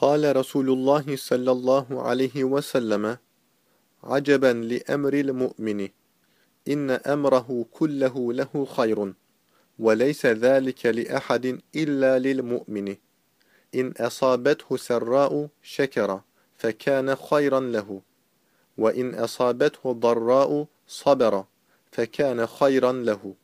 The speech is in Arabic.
قال رسول الله صلى الله عليه وسلم عجبا لأمر المؤمن إن أمره كله له خير وليس ذلك لأحد إلا للمؤمن. إن أصابته سراء شكر فكان خيرا له وإن أصابته ضراء صبر فكان خيرا له.